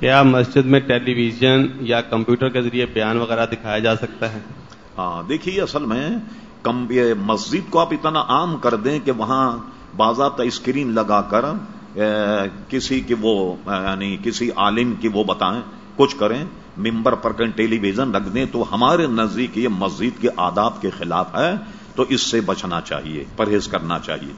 کیا مسجد میں ٹیلی ویژن یا کمپیوٹر کے ذریعے بیان وغیرہ دکھایا جا سکتا ہے؟ ہاں دیکھیے اصل میں کم یہ مسجد کو آپ اتنا عام کر دیں کہ وہاں باضابطہ اسکرین لگا کر کسی کی وہ یعنی کسی عالم کی وہ بتائیں، کچھ کریں، ممبر پر کہیں ٹیلی ویژن رکھ دیں تو ہمارے نزدیک یہ مسجد کے آداب کے خلاف ہے، تو اس سے بچنا چاہیے، پرہیز کرنا چاہیے۔